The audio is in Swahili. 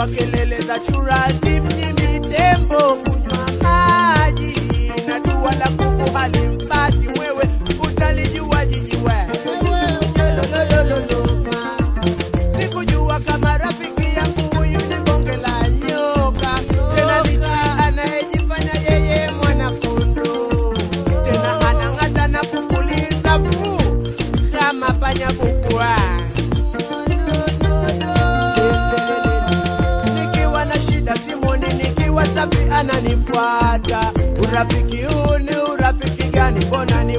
kwa kelele za churazi mjini tembo kunywa maji na dua la kuku halimpati wewe utanijua jiji wewe. Sikujua nyoka tena ni chui anayejifanya yeye tena anang'ata na kupuliza puu Shabi ananifuata. Urafiki huu ni urafiki gani? Mbona ni